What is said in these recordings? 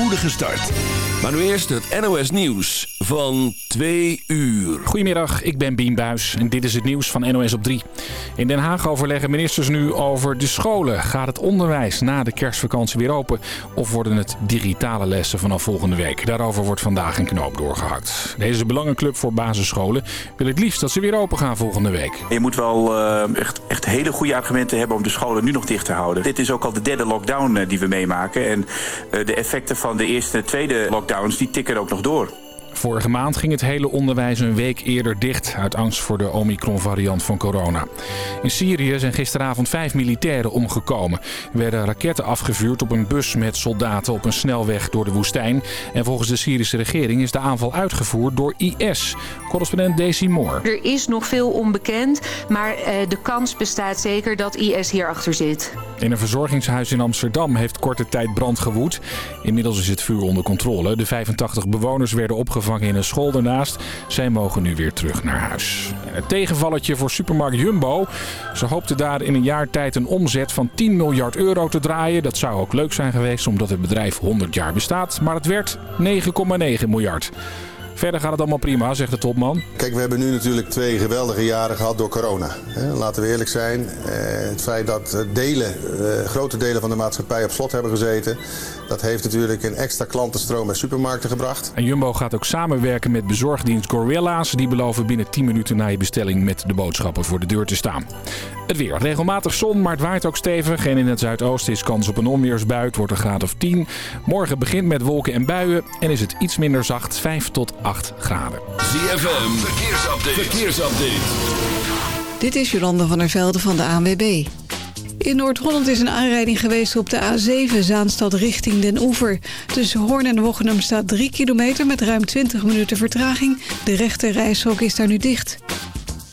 spoedige start. Maar nu eerst het NOS Nieuws van 2 uur. Goedemiddag, ik ben Bien Buis en dit is het nieuws van NOS op 3. In Den Haag overleggen ministers nu over de scholen. Gaat het onderwijs na de kerstvakantie weer open? Of worden het digitale lessen vanaf volgende week? Daarover wordt vandaag een knoop doorgehakt. Deze belangenclub voor basisscholen wil het liefst dat ze weer open gaan volgende week. Je moet wel uh, echt, echt hele goede argumenten hebben om de scholen nu nog dicht te houden. Dit is ook al de derde lockdown uh, die we meemaken. En uh, de effecten van de eerste en tweede lockdowns die tikken ook nog door. Vorige maand ging het hele onderwijs een week eerder dicht... uit angst voor de Omicron-variant van corona. In Syrië zijn gisteravond vijf militairen omgekomen. Er werden raketten afgevuurd op een bus met soldaten op een snelweg door de woestijn. En volgens de Syrische regering is de aanval uitgevoerd door IS. Correspondent Daisy Moore. Er is nog veel onbekend, maar de kans bestaat zeker dat IS hierachter zit. In een verzorgingshuis in Amsterdam heeft korte tijd brand gewoed. Inmiddels is het vuur onder controle. De 85 bewoners werden opgevangen in een school ernaast. Zij mogen nu weer terug naar huis. En het tegenvalletje voor supermarkt Jumbo. Ze hoopten daar in een jaar tijd een omzet van 10 miljard euro te draaien. Dat zou ook leuk zijn geweest omdat het bedrijf 100 jaar bestaat. Maar het werd 9,9 miljard. Verder gaat het allemaal prima, zegt de topman. Kijk, we hebben nu natuurlijk twee geweldige jaren gehad door corona. Laten we eerlijk zijn. Het feit dat delen, grote delen van de maatschappij op slot hebben gezeten... dat heeft natuurlijk een extra klantenstroom bij supermarkten gebracht. En Jumbo gaat ook samenwerken met bezorgdienst Gorilla's. Die beloven binnen 10 minuten na je bestelling met de boodschappen voor de deur te staan. Het weer. Regelmatig zon, maar het waait ook stevig. En in het zuidoosten is kans op een onweersbui. Het wordt een graad of 10. Morgen begint met wolken en buien. En is het iets minder zacht, 5 tot 8 graden. ZFM, verkeersupdate. verkeersupdate. Dit is Jolanda van der Velde van de ANWB. In Noord-Holland is een aanrijding geweest op de A7 Zaanstad richting Den Oever. Tussen Hoorn en Wochenum staat 3 kilometer met ruim 20 minuten vertraging. De rechte reishok is daar nu dicht.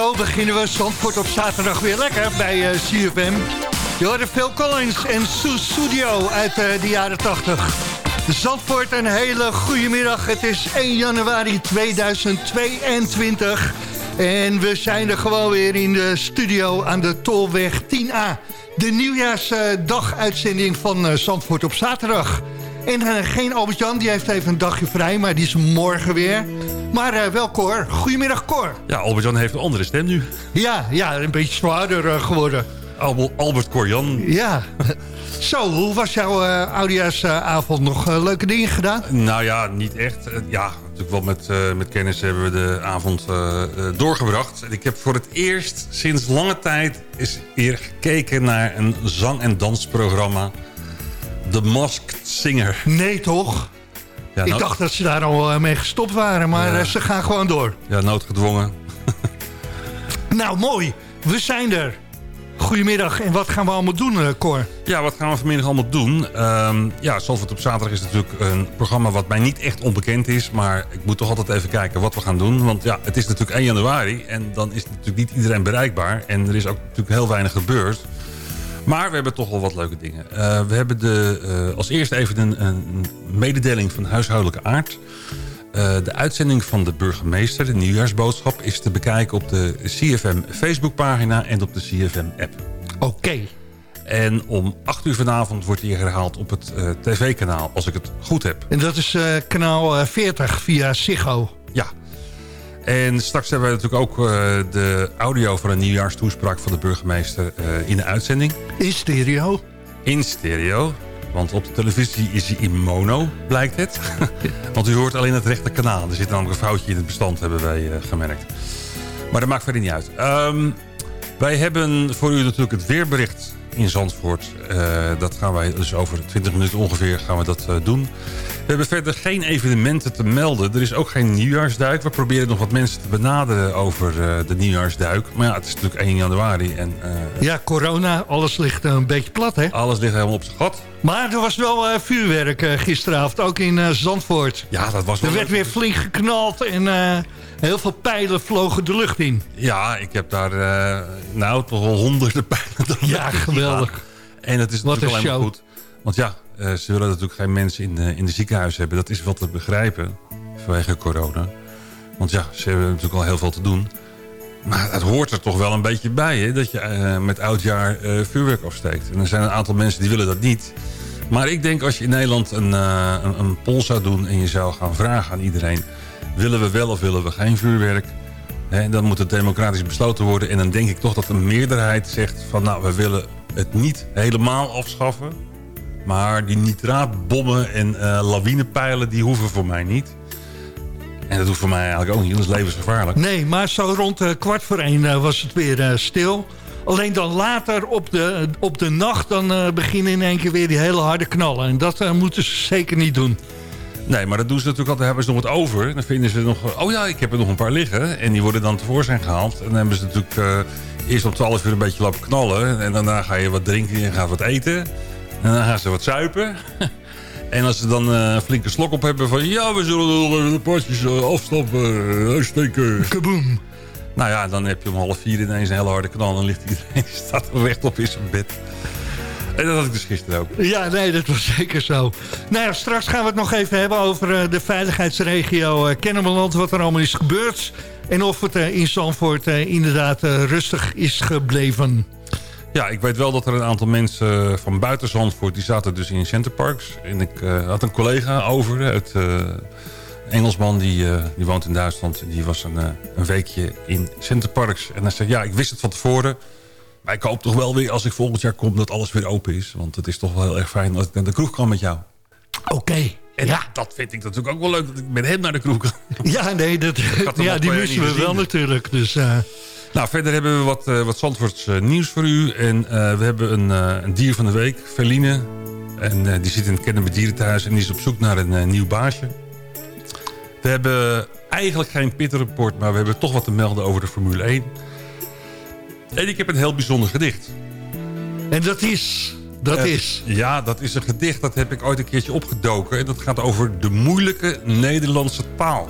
Zo beginnen we Zandvoort op zaterdag weer lekker bij uh, CFM. Je hoorde Phil Collins en Sue Studio uit uh, de jaren 80. Zandvoort, een hele goede middag. Het is 1 januari 2022. En we zijn er gewoon weer in de studio aan de Tolweg 10A. De nieuwjaarsdag-uitzending van uh, Zandvoort op zaterdag. En geen Albert-Jan, die heeft even een dagje vrij, maar die is morgen weer. Maar uh, wel Cor. Goedemiddag Cor. Ja, Albert-Jan heeft een andere stem nu. Ja, ja een beetje zwaarder geworden. Albert, Albert Corjan. Ja. Zo, hoe was jouw uh, oudejaarsavond? Nog uh, leuke dingen gedaan? Nou ja, niet echt. ja, natuurlijk wel met, uh, met kennis hebben we de avond doorgebracht. En ik heb voor het eerst sinds lange tijd eens weer gekeken naar een zang- en dansprogramma. The Masked Singer. Nee, toch? Ja, ik dacht dat ze daar al mee gestopt waren, maar ja. ze gaan gewoon door. Ja, noodgedwongen. nou, mooi. We zijn er. Goedemiddag, en wat gaan we allemaal doen, uh, Cor? Ja, wat gaan we vanmiddag allemaal doen? Um, ja, Zalvoort op zaterdag is natuurlijk een programma wat mij niet echt onbekend is. Maar ik moet toch altijd even kijken wat we gaan doen. Want ja, het is natuurlijk 1 januari en dan is natuurlijk niet iedereen bereikbaar. En er is ook natuurlijk heel weinig gebeurd. Maar we hebben toch wel wat leuke dingen. Uh, we hebben de, uh, als eerste even een, een mededeling van huishoudelijke aard. Uh, de uitzending van de burgemeester, de nieuwjaarsboodschap... is te bekijken op de CFM Facebookpagina en op de CFM-app. Oké. Okay. En om 8 uur vanavond wordt hij herhaald op het tv-kanaal, als ik het goed heb. En dat is kanaal 40 via Ziggo. Ja. En straks hebben we natuurlijk ook de audio van een nieuwjaarstoespraak van de burgemeester in de uitzending. In stereo? In stereo. Want op de televisie is hij in mono, blijkt het. Want u hoort alleen het rechte kanaal. Er zit namelijk een foutje in het bestand, hebben wij uh, gemerkt. Maar dat maakt verder niet uit. Um, wij hebben voor u natuurlijk het weerbericht in Zandvoort. Uh, dat gaan wij dus over 20 minuten ongeveer gaan we dat uh, doen. We hebben verder geen evenementen te melden. Er is ook geen nieuwjaarsduik. We proberen nog wat mensen te benaderen over uh, de nieuwjaarsduik. Maar ja, het is natuurlijk 1 januari. En, ja, corona, alles ligt een beetje plat, hè? Alles ligt helemaal op zijn gat. Maar er was wel vuurwerk gisteravond, ook in Zandvoort. Ja, dat was wel Er werd weer flink geknald en heel veel pijlen vlogen de lucht in. Ja, ik heb daar nou toch wel honderden pijlen Ja, geweldig. En het is Wat natuurlijk een alleen maar goed. Want ja, uh, ze willen natuurlijk geen mensen in de, in de ziekenhuis hebben. Dat is wel te begrijpen vanwege corona. Want ja, ze hebben natuurlijk al heel veel te doen. Maar het hoort er toch wel een beetje bij, hè? Dat je uh, met oudjaar uh, vuurwerk afsteekt. En er zijn een aantal mensen die willen dat niet. Maar ik denk als je in Nederland een, een, een poll zou doen... en je zou gaan vragen aan iedereen... willen we wel of willen we geen vuurwerk... He, dan moet het democratisch besloten worden. En dan denk ik toch dat een meerderheid zegt van... nou, we willen het niet helemaal afschaffen. Maar die nitraatbommen en uh, lawinepijlen, die hoeven voor mij niet. En dat hoeft voor mij eigenlijk ook niet, dat is levensgevaarlijk. Nee, maar zo rond uh, kwart voor één uh, was het weer stil. Alleen dan later op de, op de nacht, dan beginnen in één keer weer die hele harde knallen. En dat moeten ze zeker niet doen. Nee, maar dat doen ze natuurlijk altijd. Hebben ze nog wat over. Dan vinden ze nog... Oh ja, ik heb er nog een paar liggen. En die worden dan tevoorschijn gehaald. En dan hebben ze natuurlijk eerst om 12 uur een beetje lopen knallen. En daarna ga je wat drinken en gaat wat eten. En dan gaan ze wat zuipen. en als ze dan uh, een flinke slok op hebben van... Ja, we zullen nog de potjes uh, afstappen. Uitsteken. Kaboom. Nou ja, dan heb je om half vier ineens een hele harde knal. En ligt iedereen staat er rechtop in zijn bed. En dat had ik dus gisteren ook. Ja, nee, dat was zeker zo. Nou ja, straks gaan we het nog even hebben over de veiligheidsregio Kennemerland. Wat er allemaal is gebeurd. En of het uh, in Zandvoort uh, inderdaad rustig is gebleven. Ja, ik weet wel dat er een aantal mensen van buiten Zandvoort... die zaten dus in Centerparks. En ik had een collega over uit... Engelsman die, die woont in Duitsland. Die was een, een weekje in Centerparks. En hij zei, ja, ik wist het van tevoren... Maar ik hoop toch wel weer als ik volgend jaar kom dat alles weer open is. Want het is toch wel heel erg fijn als ik naar de kroeg kan met jou. Oké. Okay. En ja. dat vind ik natuurlijk ook wel leuk dat ik met hem naar de kroeg kan. Ja, nee, dat, ja die missen we wel natuurlijk. Dus, uh... Nou, verder hebben we wat, uh, wat Zandvoorts uh, nieuws voor u. En we hebben een, een, dier van de week, Feline. En die zit in het Kennemer Dierenthuis en die is op zoek naar een nieuw baasje. We hebben eigenlijk geen pitrapport, maar we hebben toch wat te melden over de Formule 1. En ik heb een heel bijzonder gedicht. En dat is... Dat uh, is... Ja, dat is een gedicht. Dat heb ik ooit een keertje opgedoken. En dat gaat over de moeilijke Nederlandse taal.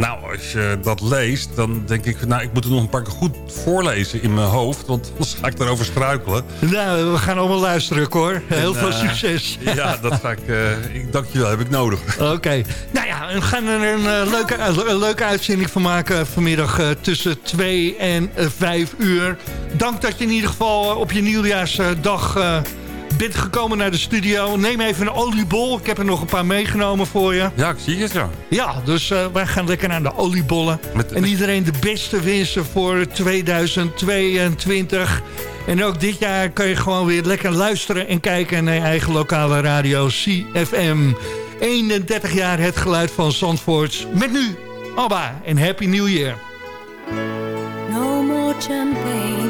Nou, als je dat leest, dan denk ik... nou, ik moet het nog een paar keer goed voorlezen in mijn hoofd... want anders ga ik erover struikelen. Nou, we gaan allemaal luisteren, hoor. Heel En, veel eh, succes. Ja, dat ga ik... eh, ik dank je wel, heb ik nodig. Oké. Nou ja, we gaan er een, eh, leuke, een leuke uitzending van maken vanmiddag eh, tussen 2 en 5 uur. Dank dat je in ieder geval eh, op je nieuwjaarsdag eh, bent gekomen naar de studio. Neem even een oliebol. Ik heb er nog een paar meegenomen voor je. Ja, ik zie het zo. Ja, dus eh, wij gaan lekker naar de oliebollen. Met- en iedereen de beste wensen voor 2022. En ook dit jaar kun je gewoon weer lekker luisteren en kijken naar je eigen lokale radio CFM. 31 jaar het geluid van Zandvoort. Met nu Abba en Happy New Year. No more champagne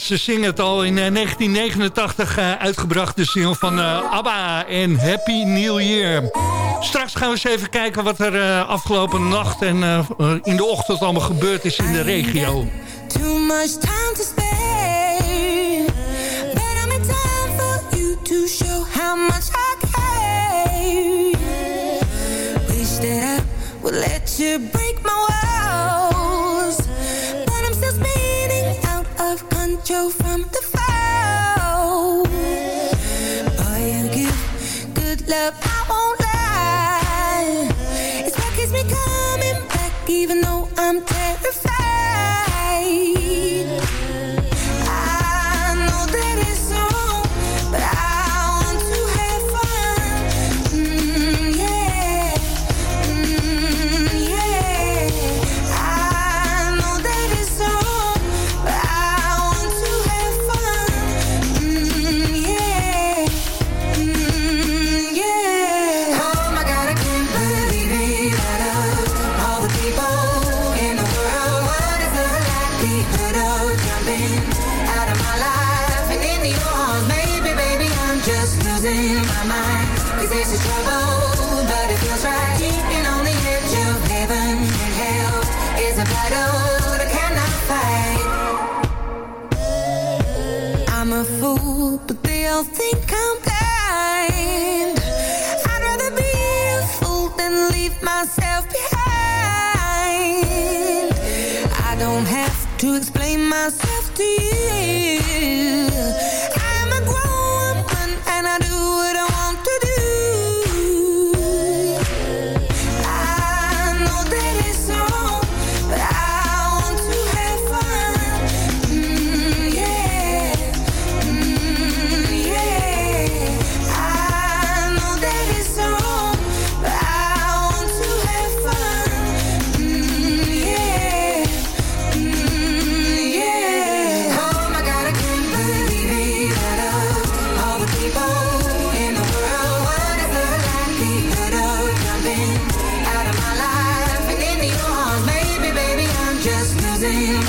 Ze zingen het al in eh, 1989 eh, uitgebracht, de single van eh, ABBA en Happy New Year. Straks gaan we eens even kijken wat er eh, afgelopen nacht en eh, eh, in de ochtend allemaal gebeurd is in de regio. Too much time to time for you to show how much I care. Wish that would let you you from to you.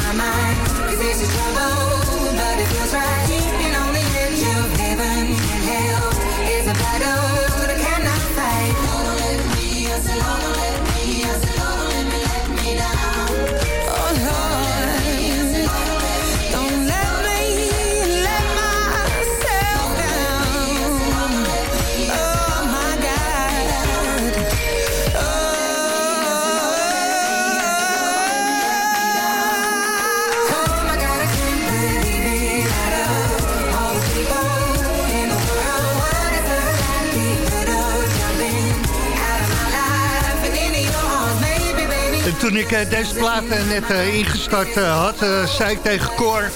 My mind. 'Cause this is trouble, but it feels right. Ik eh, deze plaat eh, net eh, ingestart had, zei ik tegen Cor...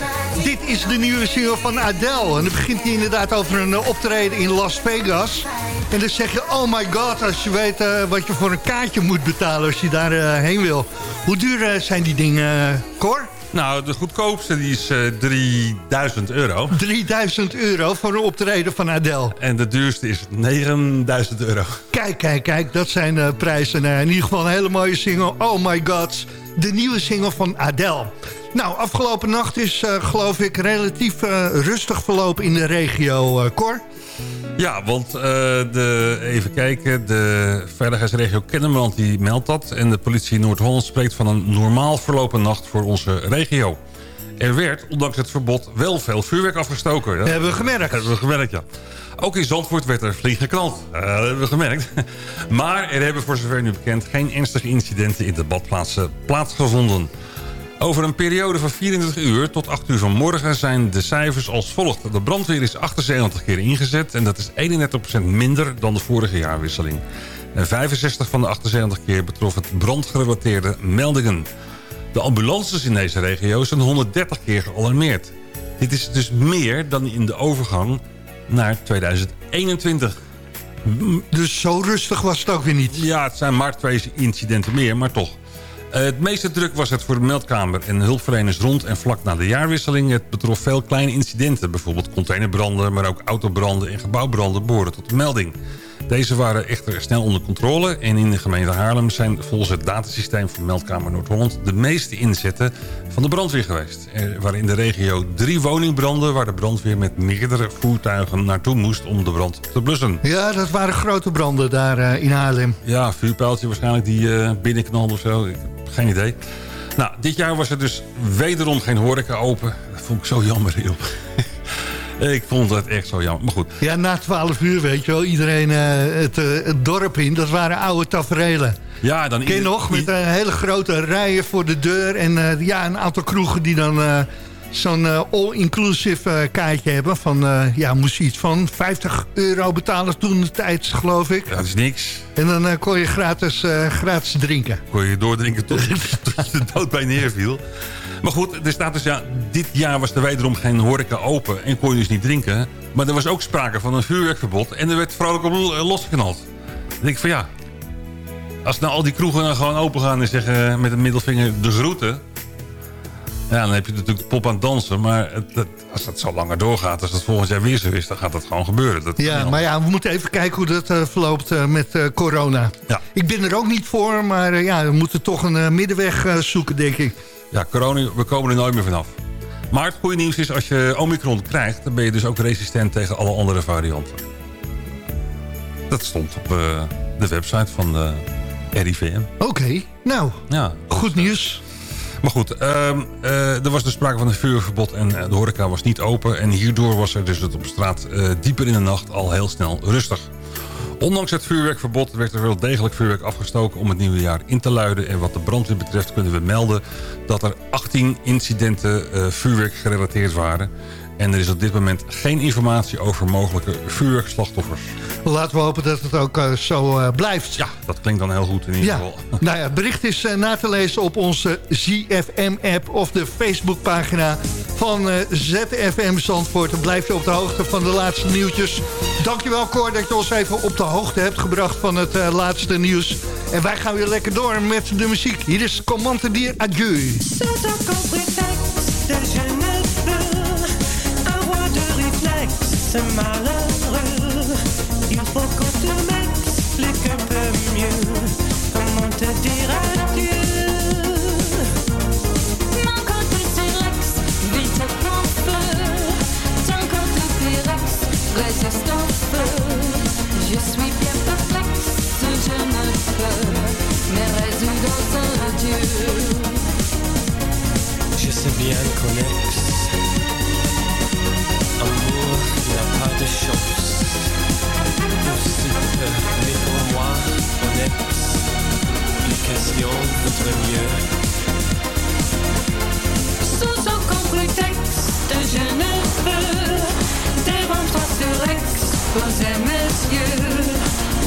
dit is de nieuwe single van Adele. En dan begint hij inderdaad over een optreden in Las Vegas. En dan zeg je, oh my god, als je weet wat je voor een kaartje moet betalen... als je daar heen wil. Hoe duur zijn die dingen, Cor? Nou, de goedkoopste die is eh 3000 euro. 3000 euro voor een optreden van Adele. En de duurste is 9000 euro. Kijk, kijk, kijk, dat zijn eh, prijzen. Nou, in ieder geval een hele mooie single. Oh my god, de nieuwe single van Adele. Nou, afgelopen nacht is, eh, geloof ik, relatief eh, rustig verlopen in de regio, eh, Cor. Ja, want eh, de, even kijken, de veiligheidsregio Kennemerland die meldt dat. En de politie Noord-Holland spreekt van een normaal verlopen nacht voor onze regio. Er werd, ondanks het verbod, wel veel vuurwerk afgestoken. Dat Hebben we gemerkt. hebben we gemerkt, ja. Ook in Zandvoort werd er flink geknald. Eh, dat hebben we gemerkt. Maar er hebben voor zover nu bekend geen ernstige incidenten in de badplaatsen plaatsgevonden. Over een periode van 24 uur tot 8 uur vanmorgen zijn de cijfers als volgt. De brandweer is 78 keer ingezet en dat is 31% minder dan de vorige jaarwisseling. En 65 van de 78 keer betrof het brandgerelateerde meldingen. De ambulances in deze regio zijn 130 keer gealarmeerd. Dit is dus meer dan in de overgang naar 2021. Dus zo rustig was het ook weer niet. Ja, het zijn maar twee incidenten meer, maar toch. Eh, het meeste druk was het voor de meldkamer en hulpverleners rond en vlak na de jaarwisseling. Het betrof veel kleine incidenten, bijvoorbeeld containerbranden... maar ook autobranden en gebouwbranden behoren tot de melding. Deze waren echter snel onder controle en in de gemeente Haarlem zijn volgens het datasysteem van Meldkamer Noord-Holland de meeste inzetten van de brandweer geweest. Er waren in de regio drie woningbranden waar de brandweer met meerdere voertuigen naartoe moest om de brand te blussen. Ja, dat waren grote branden daar eh, in Haarlem. Ja, vuurpijltje waarschijnlijk die eh binnenknalde of zo. Ik heb geen idee. Nou, dit jaar was er dus wederom geen horeca open. Dat vond ik zo jammer, joh. Ik vond het echt zo jammer. Maar goed, Ja, na 12 uur weet je wel, iedereen eh, het, eh, het dorp in. Dat waren oude taferelen. ja, dan... Ken je nog? Met een hele grote rijen voor de deur. En eh, ja, een aantal kroegen die dan eh, zo'n eh, all-inclusive eh, kaartje hebben. Van, eh, ja, moest je iets van 50 euro betalen toen de tijd, geloof ik. Dat is niks. En dan eh, kon je gratis, eh, gratis drinken. kon je doordrinken tot, tot je de dood bij neerviel. Maar goed, er staat dus ja, dit jaar was er wederom geen horeca open en kon je dus niet drinken. Maar er was ook sprake van een vuurwerkverbod en er werd vrolijk op lo- losgeknald. Dan denk ik van ja, als nou al die kroegen dan gewoon open gaan en zeggen met een middelvinger de groeten. Ja, dan heb je natuurlijk de pop aan het dansen. Maar het, het- als dat zo langer doorgaat, als dat volgend jaar weer zo is, dan gaat dat gewoon gebeuren. Dat Ja, maar ja, we moeten even kijken hoe dat eh, verloopt eh, met eh, corona. Ja. Ik ben er ook niet voor, maar eh, ja, we moeten toch een eh, middenweg eh, zoeken, denk ik. Ja, corona, we komen er nooit meer vanaf. Maar het goede nieuws is, als je Omicron krijgt... dan ben je dus ook resistent tegen alle andere varianten. Dat stond op eh, de website van de RIVM. Oké, nou, Ja. goed nieuws. Maar goed, ehm, eh, er was dus sprake van een vuurverbod en eh, de horeca was niet open. En hierdoor was er dus het op straat eh, dieper in de nacht al heel snel rustig. Ondanks het vuurwerkverbod werd er wel degelijk vuurwerk afgestoken om het nieuwe jaar in te luiden. En wat de brandweer betreft kunnen we melden dat er 18 incidenten eh, vuurwerk gerelateerd waren. En er is op dit moment geen informatie over mogelijke vuurwerkslachtoffers. Laten we hopen dat het ook eh, zo eh, blijft. Ja, dat klinkt dan heel goed in ieder Ja, geval. nou ja, het bericht is eh, na te lezen op onze ZFM-app of de Facebookpagina van eh, ZFM Zandvoort. Dan blijf je op de hoogte van de laatste nieuwtjes. Dankjewel Cor dat je ons even op de hoogte hebt gebracht van het laatste nieuws. En wij gaan weer lekker door met de muziek. Hier is Commande Dier Adieu. Malheureux. Il faut qu'on te m'explique un peu mieux comment te dire adieu. Mon côté T-Rex, vite en feu. Ton côté T-Rex, résiste au feu. Je suis bien perplexe, je ne peux me résoudre aux adieux. Je sais bien qu'on mais pour moi, on ex. Application vaudrait mieux. Sous aucun prétexte, je ne peux devant sur Rex poser mes yeux.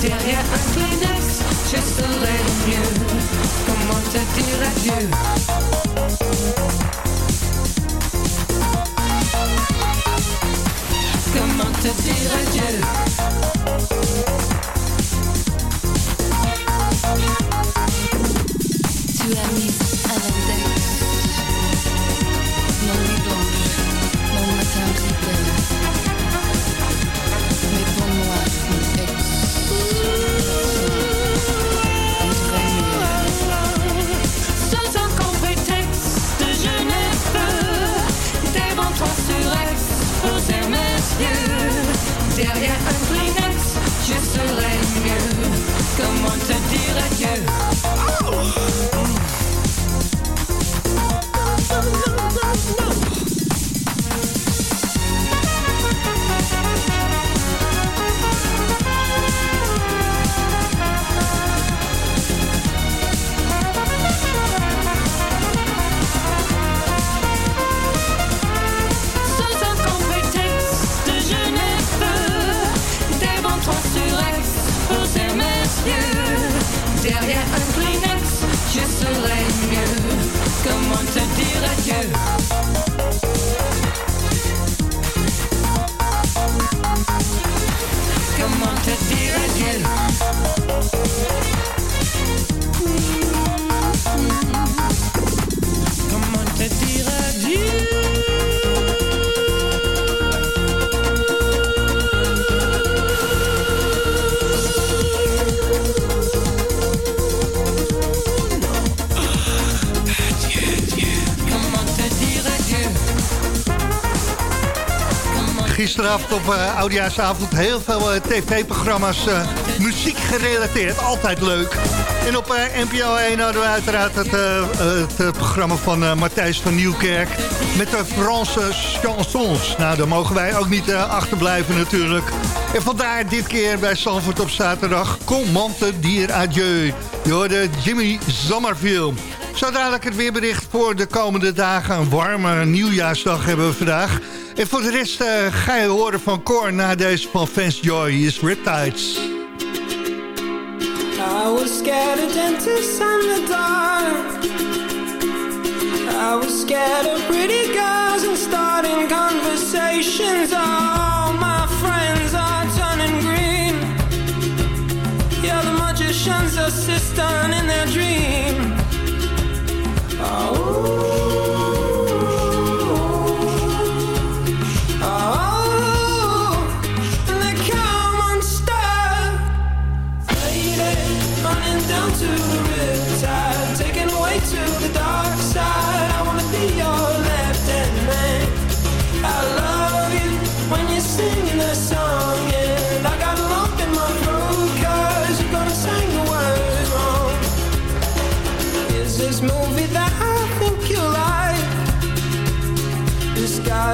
Derrière un Kleenex, je serai mieux. Comment te dire adieu? Gisteravond op uh, Oudjaarsavond heel veel uh, tv-programma's uh, muziek gerelateerd. Altijd leuk. En op NPO 1 hadden we uiteraard het, het programma van Matthijs van Nieuwkerk... met de Franse chansons. Nou, daar mogen wij ook niet achterblijven natuurlijk. En vandaar dit keer bij Sanford op zaterdag... Commande dier adieu. Je hoorde Jimmy Sommerville. Zo dadelijk het weerbericht voor de komende dagen. Een warme nieuwjaarsdag hebben we vandaag. En voor de rest uh, ga je horen van Cor na deze van Fans Joy. is Riptides. I was scared of dentists and the dark. I was scared of pretty girls and starting conversations. All my friends are turning green. Yeah, the magician's assistant in their dream. Singing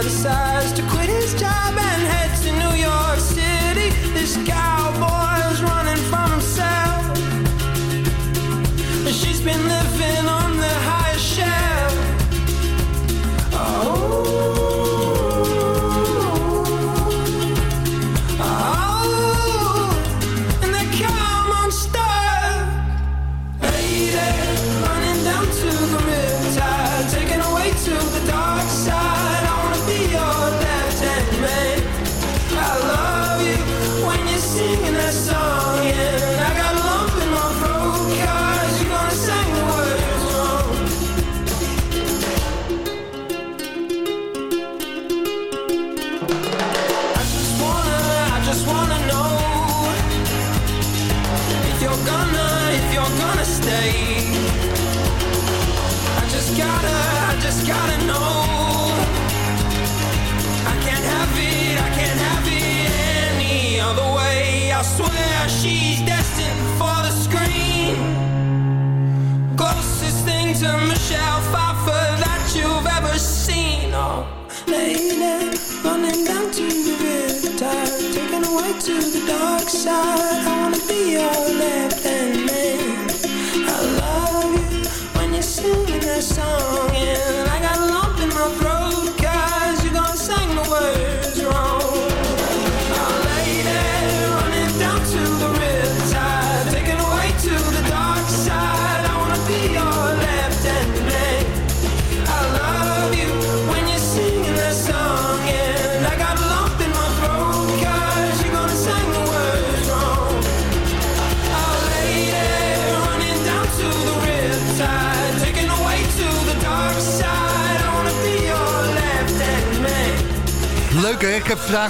This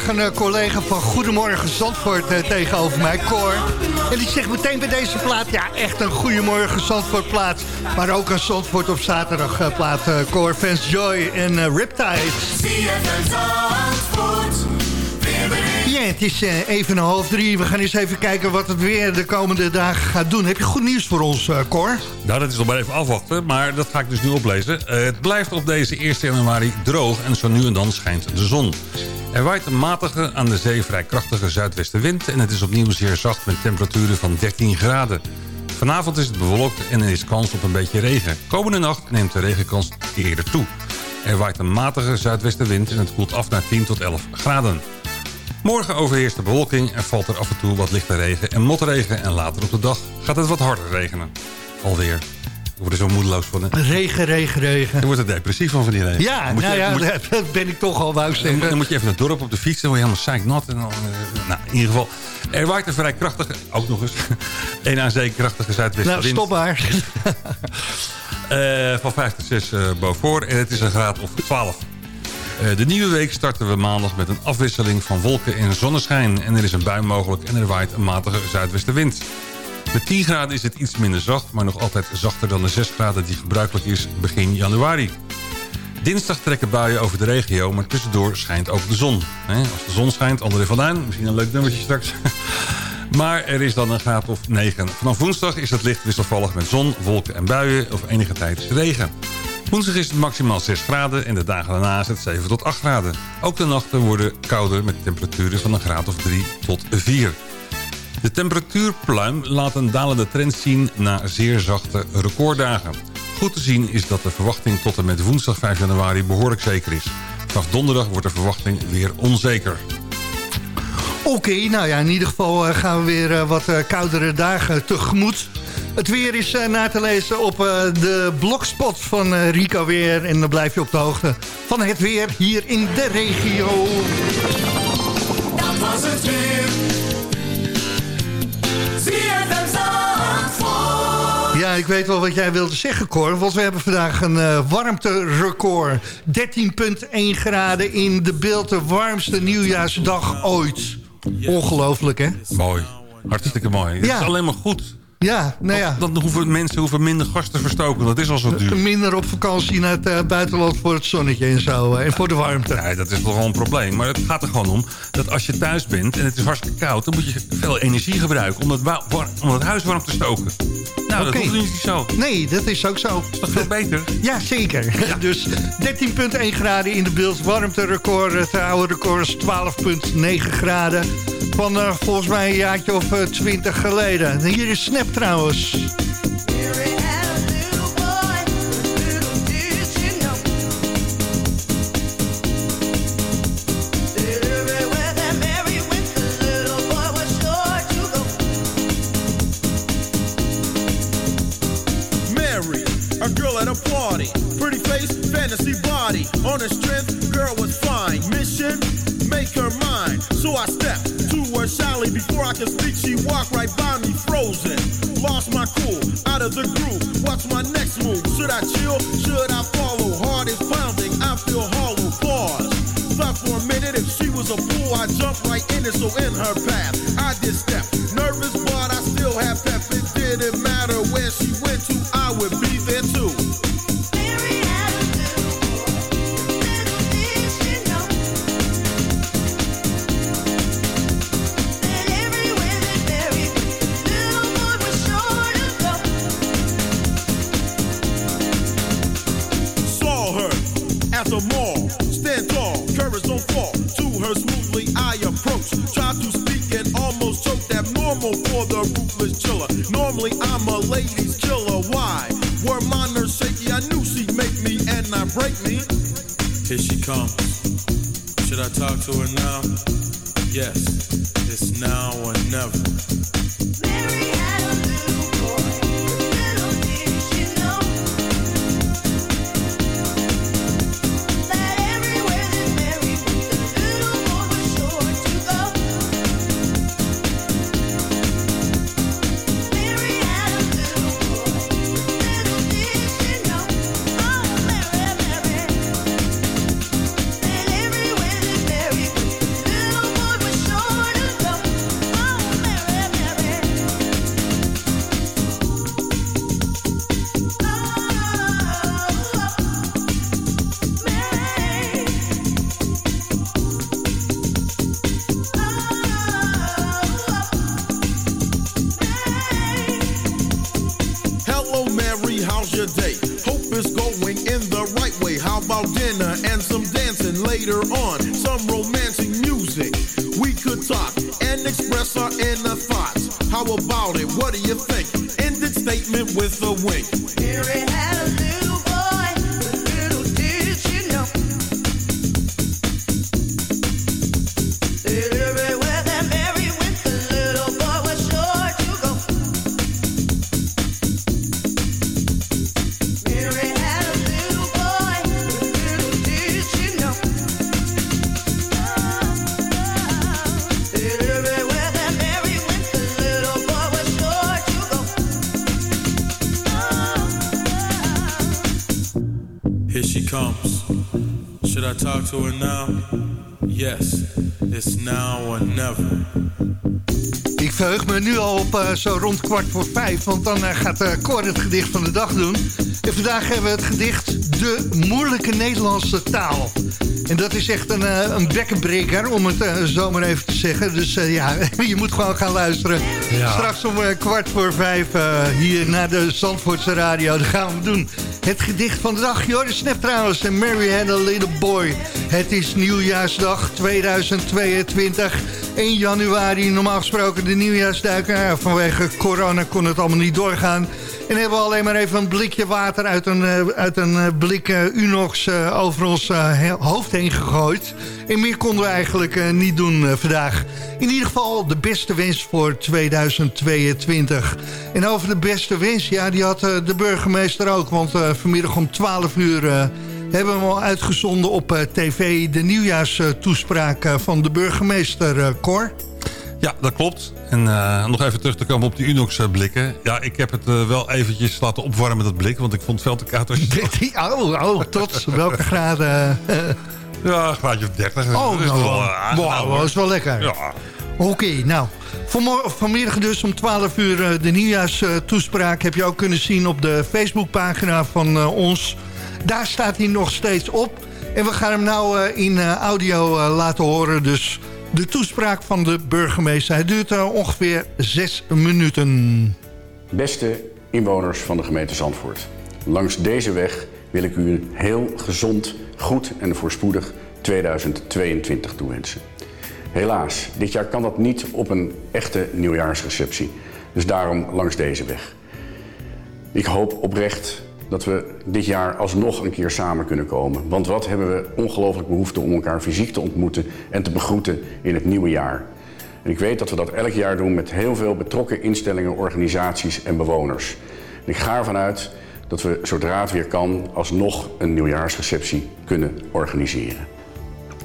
vandaag een eh, collega van Goedemorgen Zandvoort eh, tegenover mij, Cor. En die zegt meteen bij deze plaat, ja echt een Goedemorgen Zandvoort plaat. Maar ook een Zandvoort op zaterdag eh, plaat, Cor, Fans Joy en eh, Riptide. Ja, het is even een half drie. We gaan eens even kijken wat het weer de komende dagen gaat doen. Heb je goed nieuws voor ons, Cor? Nou, dat is nog maar even afwachten, maar dat ga ik dus nu oplezen. Het blijft op deze 1 januari droog en zo nu en dan schijnt de zon. Er waait een matige, aan de zee vrij krachtige zuidwestenwind... en het is opnieuw zeer zacht met temperaturen van 13 graden. Vanavond is het bewolkt en er is kans op een beetje regen. Komende nacht neemt de regenkans eerder toe. Er waait een matige zuidwestenwind en het koelt af naar 10 tot 11 graden. Morgen overheerst de bewolking en valt er af en toe wat lichte regen en motregen... en later op de dag gaat het wat harder regenen. Alweer. Word er zo moedeloos van. hè. Regen, regen, regen. Je wordt er depressief van van die regen. Ja, moet nou je, ja, moet dat ben ik toch al, wou dan, moet je even naar het dorp op de fiets. Dan word je helemaal zeiknat. En dan, eh, nou, in ieder geval. Er waait een vrij krachtige, ook nog eens, een aan zee krachtige Nou, zuidwestenwind. stop maar. Eh, van 5 tot 6 uh, Beaufort. En het is een graad of 12. Eh, de nieuwe week starten we maandag met een afwisseling van wolken en zonneschijn. En er is een bui mogelijk en er waait een matige zuidwestenwind. Met 10 graden is het iets minder zacht, maar nog altijd zachter dan de 6 graden die gebruikelijk is begin januari. Dinsdag trekken buien over de regio, maar tussendoor schijnt ook de zon. Als de zon schijnt, André van misschien een leuk nummertje straks. Maar er is dan een graad of 9. Vanaf woensdag is het licht wisselvallig met zon, wolken en buien of enige tijd regen. Woensdag is het maximaal 6 graden en de dagen daarna is het 7 tot 8 graden. Ook de nachten worden kouder met temperaturen van een graad of 3 tot 4. De temperatuurpluim laat een dalende trend zien na zeer zachte recorddagen. Goed te zien is dat de verwachting tot en met woensdag 5 januari behoorlijk zeker is. Vanaf donderdag wordt de verwachting weer onzeker. Oké, nou ja, in ieder geval eh, gaan we weer eh, wat eh, koudere dagen tegemoet. Het weer is na te lezen op de blogspot van Rico Weer. En dan blijf je op de hoogte van het weer hier in de regio. Dat was het weer. Ja, ik weet wel wat jij wilde zeggen, Cor. Want we hebben vandaag een eh, warmterecord. 13,1 graden in de beeld de warmste nieuwjaarsdag ooit. Ongelooflijk, hè? Mooi. Hartstikke mooi. Het Ja. is alleen maar goed. Ja, nou ja. Dan hoeven mensen hoeven minder gas te verstoken. Dat is al zo duur. Minder op vakantie naar het eh, buitenland voor het zonnetje en zo. eh, en voor de warmte. Nee, dat is toch wel een probleem. Maar het gaat er gewoon om dat als je thuis bent en het is hartstikke koud... dan moet je veel energie gebruiken om het, om het huis warm te stoken. Nou, dat hoeft niet zo. Nee, dat is ook zo. is toch veel beter? Ja, zeker. Dus 13,1 graden in de beeld. Warmterecord. Het oude record is 12,9 graden. Van eh, volgens mij een jaartje of eh, 20 geleden. En Hier is Snap trouwens. Mary, a girl at a party. Pretty face, fantasy body. On her strength, girl was fine. Mission, make her mine. So I to her. Before I could speak, she walked right by me, Lost my cool, out of the groove. What's my next move? Should I chill? Should I follow? Heart is pounding, I feel hollow. Pause. Thought for a minute if she was a fool, I jumped right in it, so in her path. I did step. Nervous, but I still have pep. It didn't matter where she went to, I would Comes. Should I talk to her now? Yes, talk to her now? Yes, it's now or never. Ik verheug me nu al op eh, zo rond kwart voor vijf. Want dan eh, gaat eh Cor het gedicht van de dag doen. En vandaag hebben we het gedicht De Moeilijke Nederlandse Taal. En dat is echt een, eh, een bekkenbreker, om het zo maar even te zeggen. Dus eh, ja, je moet gewoon gaan luisteren. Ja. Straks om eh, kwart voor vijf eh, hier naar de Zandvoortse radio. Dat gaan we doen. Het gedicht van de dag. Joris Snap trouwens en Mary Had a Little Boy. Het is nieuwjaarsdag 2022. 1 januari, normaal gesproken de nieuwjaarsduiker. Ja, vanwege corona kon het allemaal niet doorgaan. En hebben we alleen maar even een blikje water uit een, eh, uit een eh, blik eh, Unox over ons hoofd heen gegooid. En meer konden we eigenlijk niet doen vandaag. In ieder geval de beste wens voor 2022. En over de beste wens, ja, die had de burgemeester ook. Want vanmiddag om 12 uur hebben we al uitgezonden op tv... de nieuwjaarstoespraak van de burgemeester, Cor. Ja, dat klopt. En eh, nog even terug te komen op die Unox-blikken. Ja, ik heb het eh, wel eventjes laten opwarmen, dat blik. Want ik vond het veel te koud. Als je... Oh, oh, tot welke graden? eh? Ja, een graadje of 30. Oh, dat is nou, wel, eh, wow, dat is wel lekker. Ja. Oké, nou. Vanmiddag dus om 12 uur eh, de nieuwjaarstoespraak... heb je ook kunnen zien op de Facebookpagina van eh, ons. Daar staat hij nog steeds op. En we gaan hem nou eh, in eh, audio eh, laten horen. Dus de toespraak van de burgemeester. Hij duurt eh, ongeveer zes minuten. Beste inwoners van de gemeente Zandvoort. Langs deze weg wil ik u een heel gezond, goed en voorspoedig 2022 toewensen. Helaas, dit jaar kan dat niet op een echte nieuwjaarsreceptie. Dus daarom langs deze weg. Ik hoop oprecht dat we dit jaar alsnog een keer samen kunnen komen. Want wat hebben we ongelooflijk behoefte om elkaar fysiek te ontmoeten en te begroeten in het nieuwe jaar. En ik weet dat we dat elk jaar doen met heel veel betrokken instellingen, organisaties en bewoners. Ik ga ervan uit dat we zodra het weer kan alsnog een nieuwjaarsreceptie kunnen organiseren.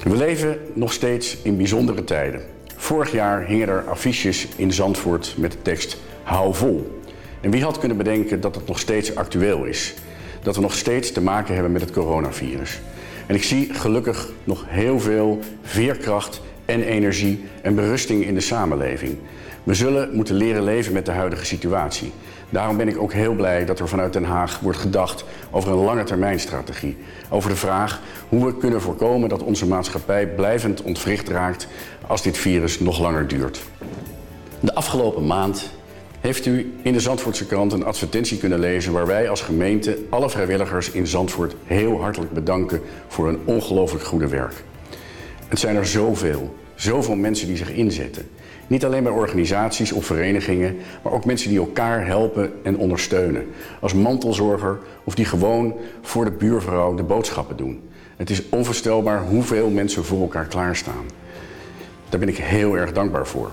We leven nog steeds in bijzondere tijden. Vorig jaar hingen er affiches in Zandvoort met de tekst Hou vol. En wie had kunnen bedenken dat het nog steeds actueel is? Dat we nog steeds te maken hebben met het coronavirus. En ik zie gelukkig nog heel veel veerkracht en energie en berusting in de samenleving. We zullen moeten leren leven met de huidige situatie. Daarom ben ik ook heel blij dat er vanuit Den Haag wordt gedacht over een lange termijnstrategie. Over de vraag hoe we kunnen voorkomen dat onze maatschappij blijvend ontwricht raakt als dit virus nog langer duurt. De afgelopen maand heeft u in de Zandvoortse krant een advertentie kunnen lezen waar wij als gemeente alle vrijwilligers in Zandvoort heel hartelijk bedanken voor hun ongelooflijk goede werk. Het zijn er zoveel, zoveel mensen die zich inzetten. Niet alleen bij organisaties of verenigingen, maar ook mensen die elkaar helpen en ondersteunen. Als mantelzorger of die gewoon voor de buurvrouw de boodschappen doen. Het is onvoorstelbaar hoeveel mensen voor elkaar klaarstaan. Daar ben ik heel erg dankbaar voor.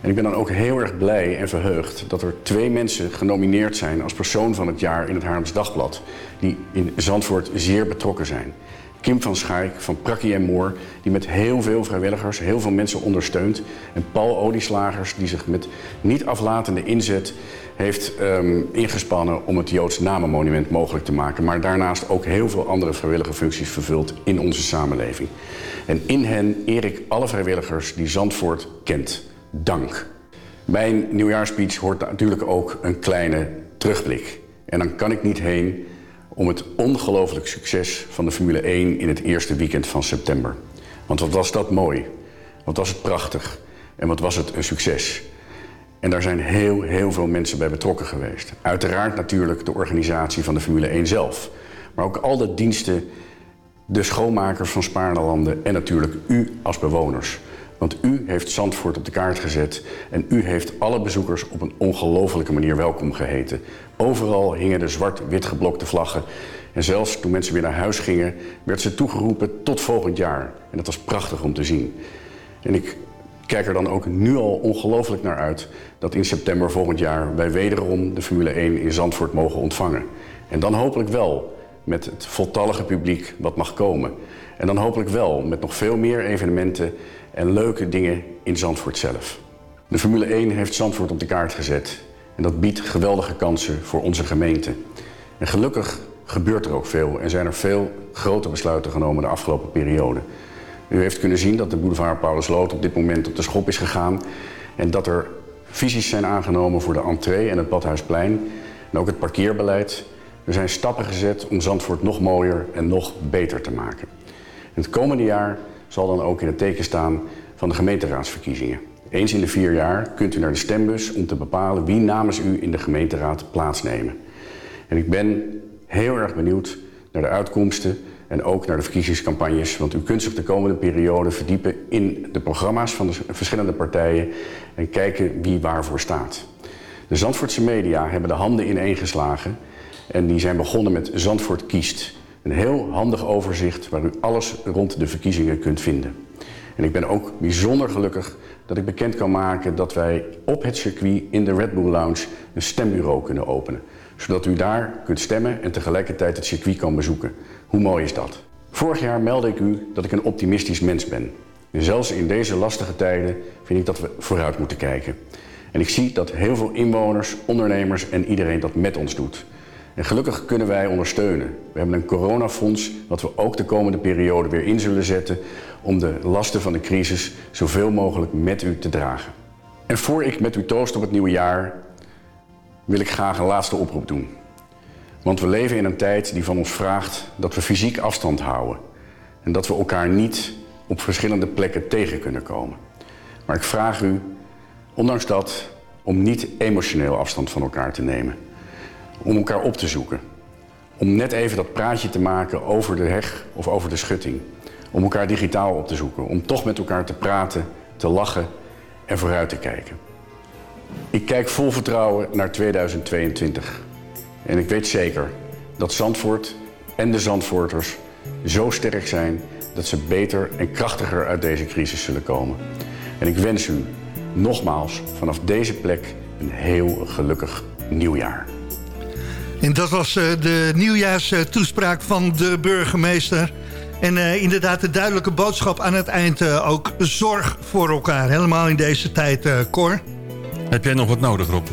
En ik ben dan ook heel erg blij en verheugd dat er twee mensen genomineerd zijn als persoon van het jaar in het Haarlems Dagblad, die in Zandvoort zeer betrokken zijn. Kim van Schaik van Prakkie en Moor, die met heel veel vrijwilligers heel veel mensen ondersteunt. En Paul Olieslagers, die zich met niet aflatende inzet heeft ehm, ingespannen om het Joods Namenmonument mogelijk te maken. Maar daarnaast ook heel veel andere vrijwillige functies vervult in onze samenleving. En in hen eer ik alle vrijwilligers die Zandvoort kent. Dank. Bij een nieuwjaarspeech hoort natuurlijk ook een kleine terugblik. En dan kan ik niet heen om het ongelooflijk succes van de Formule 1 in het eerste weekend van september. Want wat was dat mooi. Wat was het prachtig. En wat was het een succes. En daar zijn heel, heel veel mensen bij betrokken geweest. Uiteraard natuurlijk de organisatie van de Formule 1 zelf. Maar ook al de diensten, de schoonmakers van Spaarlanden en natuurlijk u als bewoners. Want u heeft Zandvoort op de kaart gezet en u heeft alle bezoekers op een ongelofelijke manier welkom geheten. Overal hingen de zwart-wit geblokte vlaggen. En zelfs toen mensen weer naar huis gingen, werd ze toegeroepen tot volgend jaar. En dat was prachtig om te zien. En ik kijk er dan ook nu al ongelooflijk naar uit dat in september volgend jaar wij wederom de Formule 1 in Zandvoort mogen ontvangen. En dan hopelijk wel met het voltallige publiek wat mag komen. En dan hopelijk wel met nog veel meer evenementen en leuke dingen in Zandvoort zelf. De Formule 1 heeft Zandvoort op de kaart gezet en dat biedt geweldige kansen voor onze gemeente. En gelukkig gebeurt er ook veel en zijn er veel grote besluiten genomen de afgelopen periode. U heeft kunnen zien dat de boulevard Paulusloot op dit moment op de schop is gegaan en dat er visies zijn aangenomen voor de entree en het Badhuisplein en ook het parkeerbeleid. Er zijn stappen gezet om Zandvoort nog mooier en nog beter te maken. En het komende jaar zal dan ook in het teken staan van de gemeenteraadsverkiezingen. Eens in de vier jaar kunt u naar de stembus om te bepalen wie namens u in de gemeenteraad plaatsnemen. En ik ben heel erg benieuwd naar de uitkomsten en ook naar de verkiezingscampagnes. Want u kunt zich de komende periode verdiepen in de programma's van de verschillende partijen en kijken wie waarvoor staat. De Zandvoortse media hebben de handen ineengeslagen en die zijn begonnen met Zandvoort kiest. Een heel handig overzicht waar u alles rond de verkiezingen kunt vinden. En ik ben ook bijzonder gelukkig dat ik bekend kan maken dat wij op het circuit in de Red Bull Lounge een stembureau kunnen openen. Zodat u daar kunt stemmen en tegelijkertijd het circuit kan bezoeken. Hoe mooi is dat? Vorig jaar meldde ik u dat ik een optimistisch mens ben. En zelfs in deze lastige tijden vind ik dat we vooruit moeten kijken. En ik zie dat heel veel inwoners, ondernemers en iedereen dat met ons doet. En gelukkig kunnen wij ondersteunen. We hebben een coronafonds wat we ook de komende periode weer in zullen zetten om de lasten van de crisis zoveel mogelijk met u te dragen. En voor ik met u toost op het nieuwe jaar wil ik graag een laatste oproep doen. Want we leven in een tijd die van ons vraagt dat we fysiek afstand houden. En dat we elkaar niet op verschillende plekken tegen kunnen komen. Maar ik vraag u, ondanks dat, om niet emotioneel afstand van elkaar te nemen. Om elkaar op te zoeken. Om net even dat praatje te maken over de heg of over de schutting. Om elkaar digitaal op te zoeken. Om toch met elkaar te praten, te lachen en vooruit te kijken. Ik kijk vol vertrouwen naar 2022. En ik weet zeker dat Zandvoort en de Zandvoorters zo sterk zijn dat ze beter en krachtiger uit deze crisis zullen komen. En ik wens u nogmaals vanaf deze plek een heel gelukkig nieuwjaar. En dat was eh, de nieuwjaarstoespraak van de burgemeester. En eh, inderdaad de duidelijke boodschap aan het eind eh, ook zorg voor elkaar. Helemaal in deze tijd, eh Cor. Heb jij nog wat nodig, Rob?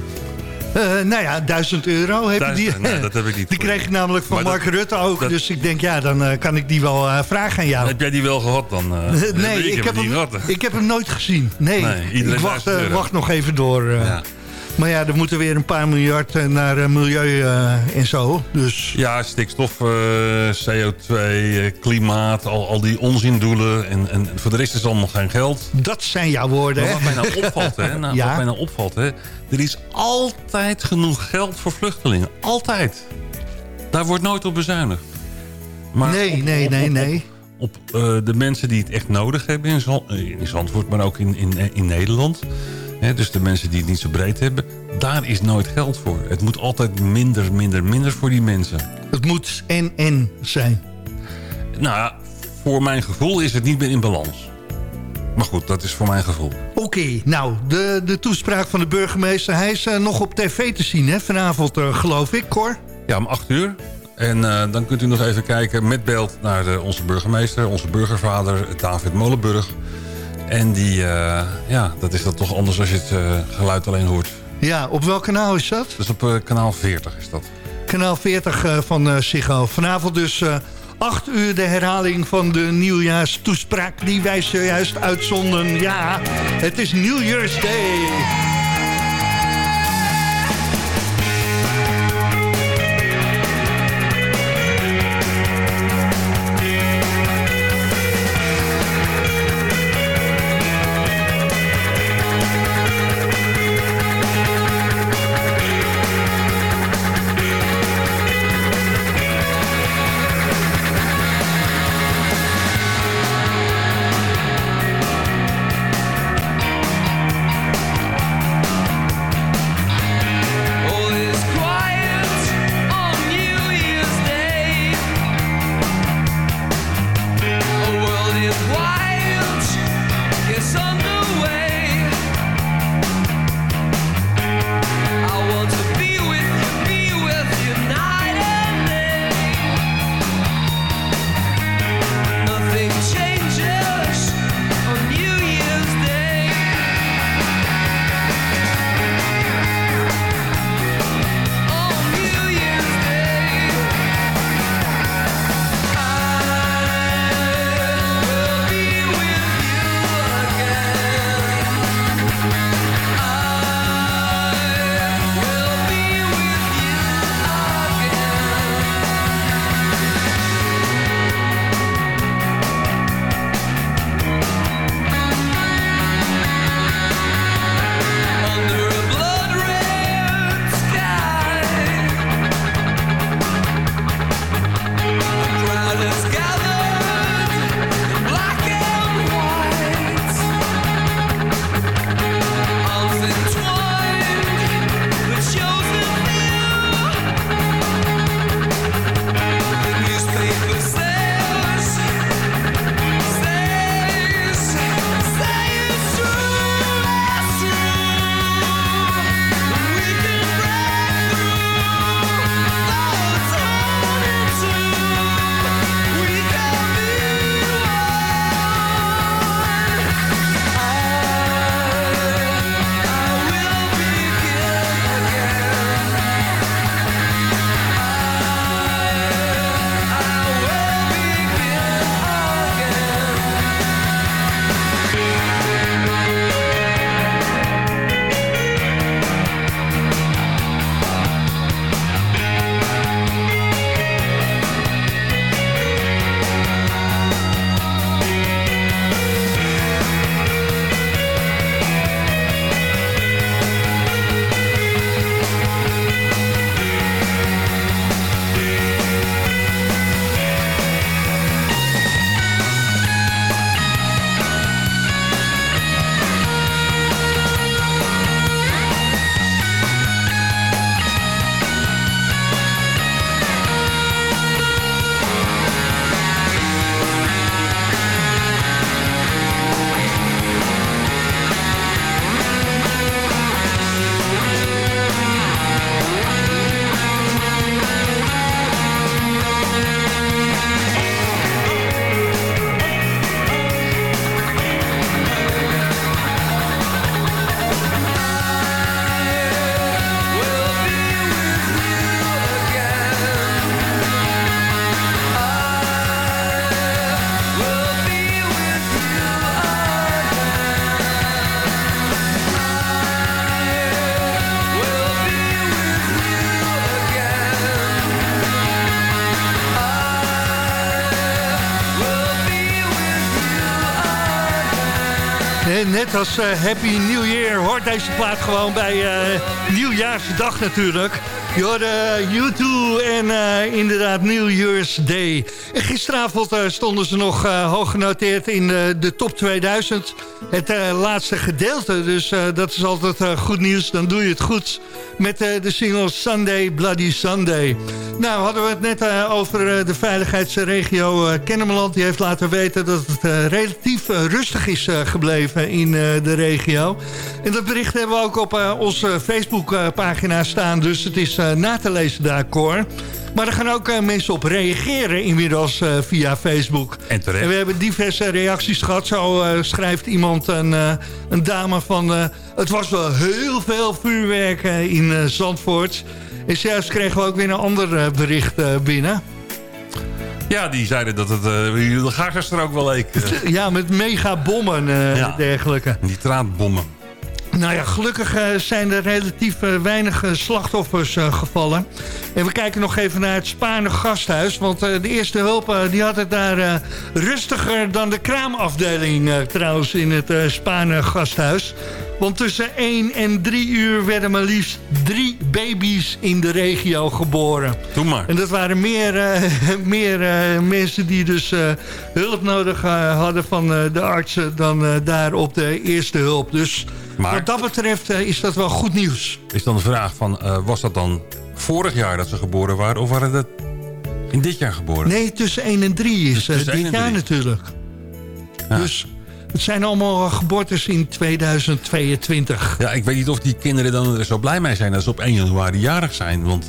Nou ja, 1000 euro. Heb je die, Duizend? Nee, dat heb ik niet Die kreeg ik namelijk van Maar dat- Mark Rutte ook. dat- Dus ik denk, ja, dan kan ik die wel vragen aan jou. Heb jij die wel gehad dan? nee, ik, ik, heb hem ik heb hem nooit gezien. Nee, ik wacht, 1000 euro. wacht nog even door. Ja. Maar ja, er moeten weer een paar miljard eh, naar eh, milieu eh, en zo. Dus Ja, stikstof, eh, CO2, eh, klimaat, al, al die onzindoelen. En, en voor de rest is allemaal geen geld. dat zijn jouw woorden, Maar hè? wat mij nou opvalt, hè, nou, Ja. wat mij nou opvalt hè, er is altijd genoeg geld voor vluchtelingen. Altijd. Daar wordt nooit op bezuinigd. Maar Nee, op- nee, op- nee, nee. Op, eh, de mensen die het echt nodig hebben in, Zand, eh, in Zandvoort, maar ook in, in, in Nederland. Hè, dus de mensen die het niet zo breed hebben, daar is nooit geld voor. Het moet altijd minder, minder, minder voor die mensen. Het moet en-en zijn. Nou ja, voor mijn gevoel is het niet meer in balans. Maar goed, dat is voor mijn gevoel. Oké, nou, de, de toespraak van de burgemeester... hij is eh, nog op tv te zien, hè? Vanavond, eh, geloof ik, Cor. Ja, om 8 uur. En eh, dan kunt u nog even kijken met beeld naar onze burgemeester, onze burgervader David Molenburg. En die, eh, ja, dat is dat toch anders als je het eh, geluid alleen hoort. Ja, op welk kanaal is dat? Dus op eh, kanaal 40 is dat. Kanaal 40 eh, van Ziggo. Vanavond dus eh 8 uur de herhaling van de nieuwjaarstoespraak... die wij zojuist uitzonden. Ja, het is New Year's Day. Net als eh, Happy New Year hoort deze plaat gewoon bij eh, Nieuwjaarsdag natuurlijk. Je hoorde U2 en eh, inderdaad New Year's Day. Gisteravond eh, stonden ze nog eh, hoog genoteerd in de, top 2000. Het laatste gedeelte, dus dat is altijd goed nieuws. Dan doe je het goed met de single Sunday Bloody Sunday. Nou, hadden we het net over de veiligheidsregio Kennemerland. Die heeft laten weten dat het relatief rustig is gebleven in de regio. En dat bericht hebben we ook op onze Facebookpagina staan. Dus het is na te lezen daar, Cor. Maar er gaan ook eh, mensen op reageren inmiddels eh, via Facebook. En terecht. En we hebben diverse reacties gehad. Zo eh, schrijft iemand, een, eh, een dame van... eh, het was wel heel veel vuurwerk eh, in eh, Zandvoort. En zelfs kregen we ook weer een ander eh, bericht eh, binnen. Ja, die zeiden dat het uh, de gagers er ook wel leek. eh, Ja, met megabommen en Ja. dergelijke. die traanbommen. Nou ja, gelukkig eh, zijn er relatief eh, weinig eh, slachtoffers gevallen. En we kijken nog even naar het Spaarne gasthuis. Want de eerste hulp die had het daar rustiger dan de kraamafdeling trouwens in het Spaarne gasthuis. Want tussen 1 en 3 uur werden maar liefst drie baby's in de regio geboren. Doe maar. En dat waren meer, meer mensen die dus hulp nodig hadden van de artsen dan daar op de eerste hulp. Dus Maar- wat dat betreft eh, is dat wel goed nieuws. Is dan de vraag van, eh, was dat dan vorig jaar dat ze geboren waren... of waren dat in dit jaar geboren? Nee, tussen 1 en 3 is 1 dit en jaar 3. natuurlijk. Dus het zijn allemaal geboortes in 2022. Ja, ik weet niet of die kinderen dan er zo blij mee zijn... dat ze op 1 januari jarig zijn. Want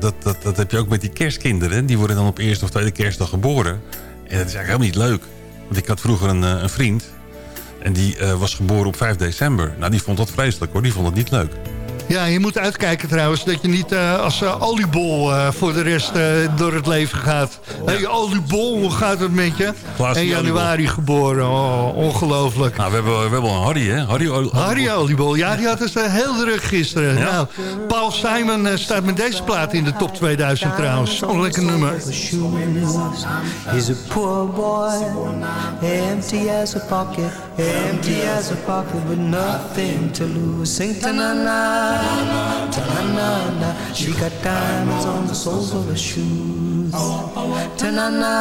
dat, dat, dat heb je ook met die kerstkinderen. Die worden dan op eerste of tweede kerstdag geboren. En dat is eigenlijk helemaal niet leuk. Want ik had vroeger een, een vriend... en die eh, was geboren op 5 december. Nou, die vond dat vreselijk hoor. Die vond het niet leuk. Ja, je moet uitkijken trouwens dat je niet eh, als eh, oliebol eh, voor de rest eh, door het leven gaat. Hé, hey, oliebol, hoe gaat het met je? Klaas 1 die januari geboren, oh, ongelooflijk. Nou, we hebben, we hebben wel een Harry, hè? Harry, Harry Oliebol, ja, die had het heel druk gisteren. Ja. Nou, Paul Simon staat met deze plaat in de top 2000 trouwens. Zo'n lekker nummer. He's a poor boy, empty as a pocket, empty as a pocket with nothing to lose. Sing ta-na-na, ta-na-na-na. She got diamonds on the soles of her shoes. Ta-na-na,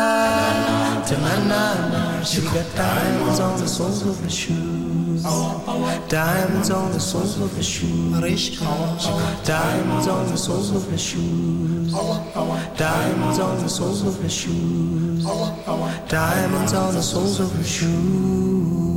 ta-na-na-na. She got diamonds on the soles of her shoes. Diamonds on the soles of her shoes. Diamonds on the soles of her shoes. Diamonds on the soles of her shoes. Diamonds on the soles of her shoes.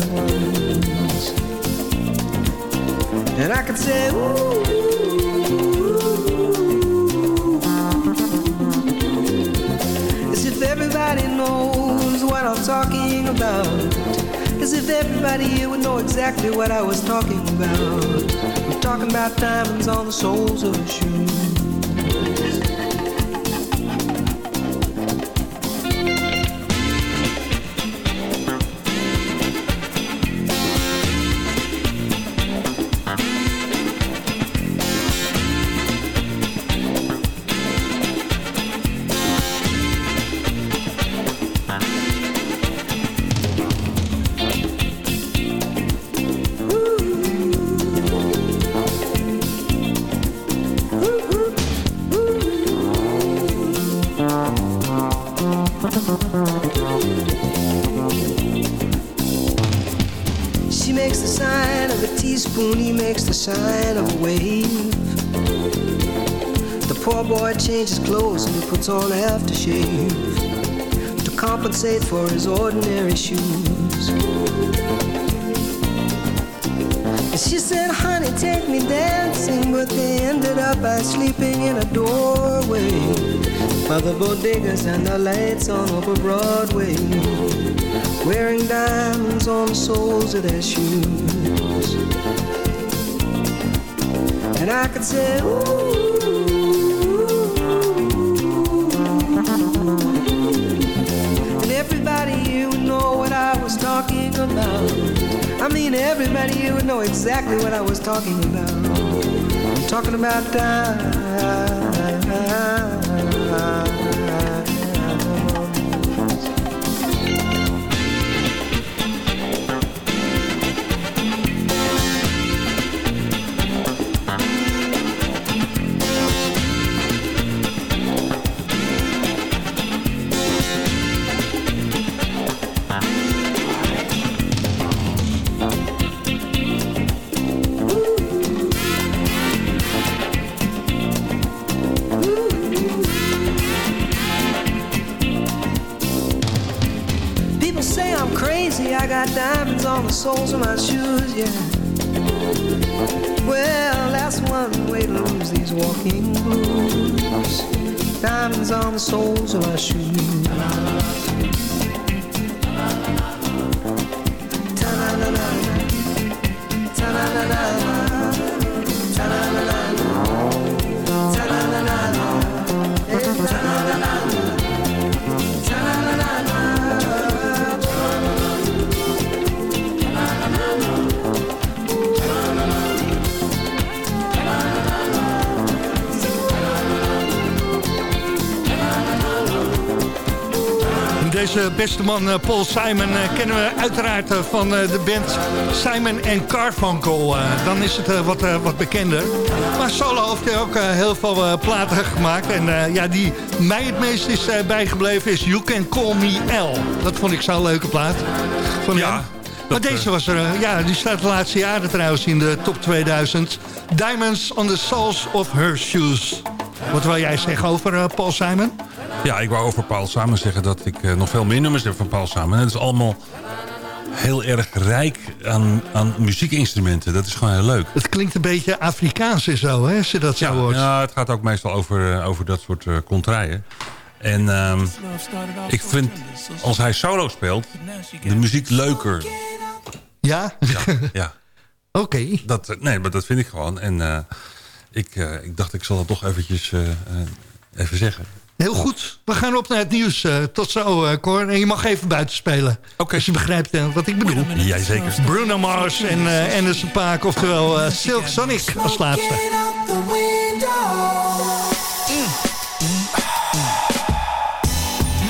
And I could say, Ooh. ooh, As if everybody knows what I'm talking about. As if everybody here would know exactly what I was talking about. I'm talking about diamonds on the soles of shoes. Sign of a teaspoon, the wave. poor boy changes clothes and he puts on aftershave to compensate for his ordinary shoes. And she said, honey, take me dancing, but they ended up by sleeping in a doorway by the bodegas and the lights on over Broadway, wearing diamonds on the soles of their shoes. Say, ooh. And everybody you would know what I was talking about. I mean, everybody you would know exactly what I was talking about. I'm talking about diamonds. Diamonds beste man eh, Paul Simon eh, kennen we uiteraard eh, van eh, de band Simon en Carfunkel. Eh, dan is het eh, wat, eh, wat bekender. Maar solo heeft hij ook eh, heel veel eh, platen gemaakt. En eh, ja, die mij het meest is eh, bijgebleven is You Can Call Me L. Dat vond ik zo'n leuke plaat. Van ja, maar deze was er, eh, ja, die staat de laatste jaren trouwens in de top 2000. Diamonds on the Soles of Her Shoes. Wat wil jij zeggen over eh, Paul Simon? Ja, ik wou over Paul Simon zeggen dat ik eh, nog veel meer nummers heb van Paul Simon. Het is allemaal heel erg rijk aan, aan muziekinstrumenten. Dat is gewoon heel leuk. Het klinkt een beetje Afrikaans en zo, hè, als je dat zo Ja, hoort. ja, het gaat ook meestal over, eh, over dat soort eh contraien. En ehm, ik vind, als hij solo speelt, de muziek leuker. Ja? Ja, ja. Oké. Dat, nee, maar dat vind ik gewoon. En ik, ik dacht, ik zal dat toch eventjes even zeggen. Heel goed. We gaan op naar het nieuws. Eh, tot zo, eh Cor. En je mag even buiten spelen. Als je begrijpt eh, wat ik bedoel. Jijzeker. Bruno Mars en eh Anderson Paak. Oftewel eh, Silk Sonic als laatste.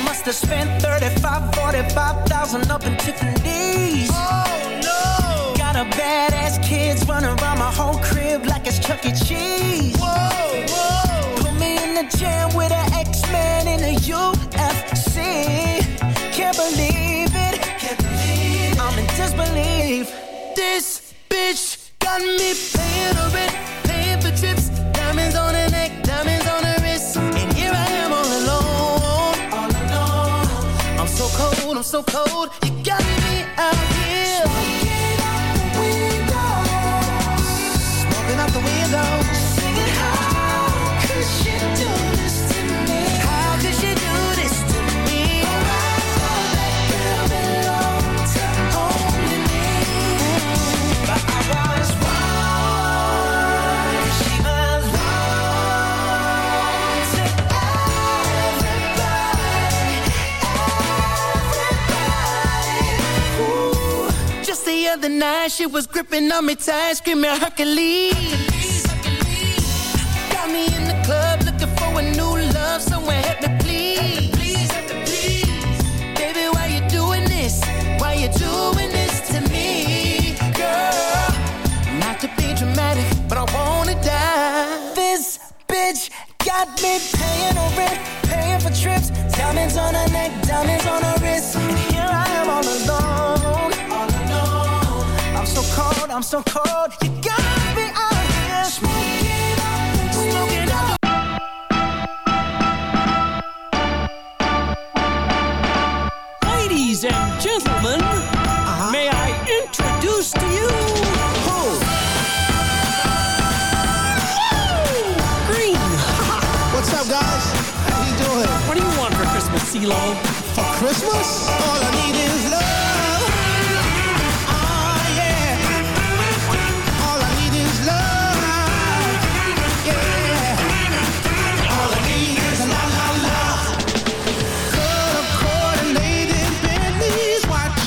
Must have spent 35, 45,000 up in Tiffany's. Oh no! Got a badass kids running around my whole crib like it's Chuck E. Cheese. Whoa, whoa! UFC. Can't believe it. Can't believe it. I'm in disbelief. This bitch got me paying her rent, paying for trips, diamonds on her neck, diamonds on her wrist, and here I am all alone, all alone. I'm so cold, I'm so cold. You got me out here. Smoking out the window. Singing, other night, she was gripping on me tight, screaming Hercules. Got me in the club looking for a new love, someone help me please. Baby, why you doing this? Why you doing this to me, girl? Not to be dramatic, but I wanna die. This bitch got me paying her rent, paying for trips, diamonds on her neck, diamonds on her wrist. I'm so cold, you got me out here. Smoke up, smoke up. Ladies and gentlemen, uh -huh. may I introduce to you... Who? Green. What's up, guys? How you doing? What do you want for Christmas, CeeLo? For Christmas? All I need is love.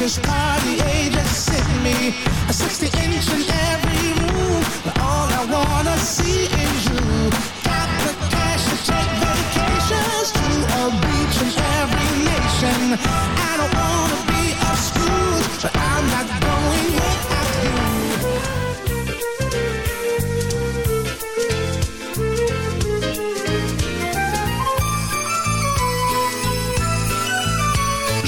Watches, party agents sit me. A 60 inch in every room. But all I wanna see is you. Got the cash to take vacations to a beach in every nation.